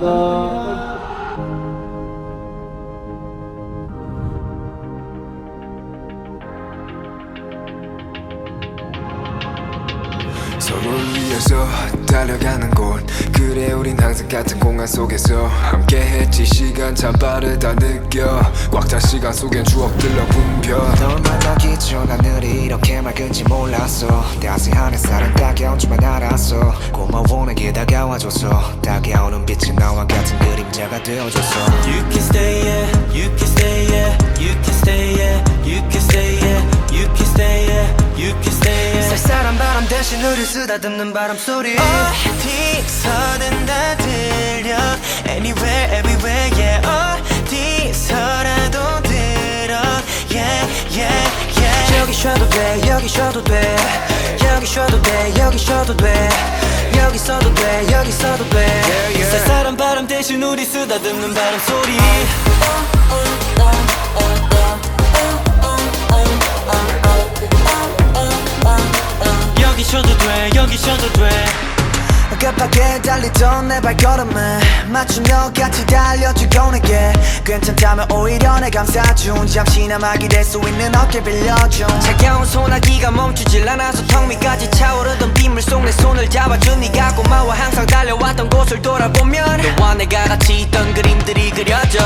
감사합니다. 서로를 위해서 달려가는 곳. 그래 우린 항상 같은 공간 속에서 함께했지. 시간 참 빠르다 느껴. 꽉 찬 시간 속엔 추억들로 붐벼. 널 만나기 전 하늘이 이렇게 맑은지 몰랐어. 따스한 햇살은 따가운 줄만 알았어. 다가와줘서 다가오는 빛은 나와 같은 그림자가 되어줘서 You can stay yeah you can stay yeah you can stay yeah you can stay yeah you can stay yeah you can stay yeah 쌀쌀한 바람 대신 우릴 쓰다듬는 바람 소리 어디서든 다 들려 Anywhere everywhere yeah 어디서라도 들어 Yeah yeah yeah 여기 쉬어도 돼 여기 쉬어도 돼 여기 쉬어도 돼 여기 쉬어도 돼. 여기 있어도 돼 여기 있어도 돼. 쌀쌀한 바람 대신 우리 쓰다듬는 바람 소리. 여기 쉬어도 돼 여기 쉬어도 돼 급하게 달리던 내 발걸음에 맞추며 같이 달려주고 내게 괜찮다면 오히려 내 감싸준 잠시나마 기댈 수 있는 어깨 빌려준 차가운 소나기가 멈추질 않아서 턱 밑까지 차오르던 빗물 속 내 손을 잡아준 네가 고마워 항상 달려왔던 곳을 돌아보면 너와 내가 같이 있던 그림들이 그려져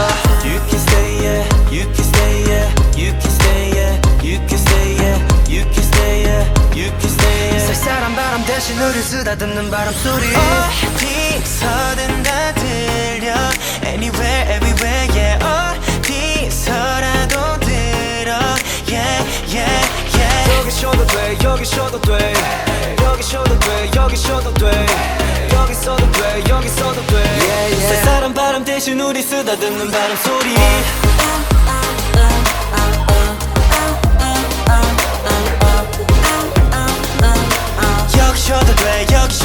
대신 우릴 쓰다듬는 바람 소리. 어디서든 다 들려. Anywhere everywhere yeah. 어디서라도 들어. Yeah yeah yeah. 여기 쉬어도 돼 여기 쉬어도 돼. 여기 쉬어도 돼 여기 쉬어도 돼. 여기 있어도 돼 여기 있어도 돼. Yeah, yeah. 쌀쌀한 바람 대신 우리 쓰다듬는 바람 소리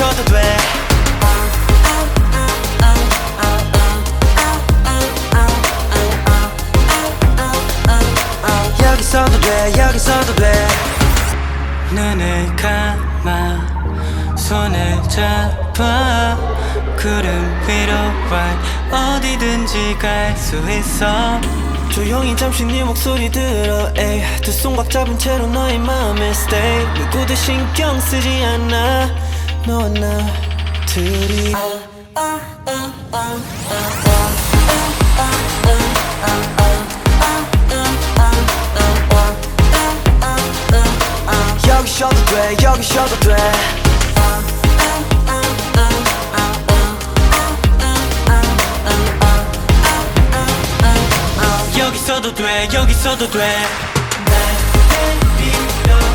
쉬어도 돼. 여기 있어도 돼 여기 있어도 돼. 눈을 감아 손을 잡아. 구름 위로 right 어디든지 갈 수 있어. 조용히 잠시 네 목소리 들어 에이. 두 손 꽉 잡은 채로 너의 마음에 stay. 누구도 신경 쓰지 않아 너와 나 둘이. 여기 쉬어도 돼 여기 쉬어도 돼. 여기 있어도 돼 여기 있어도 돼. 여기로 와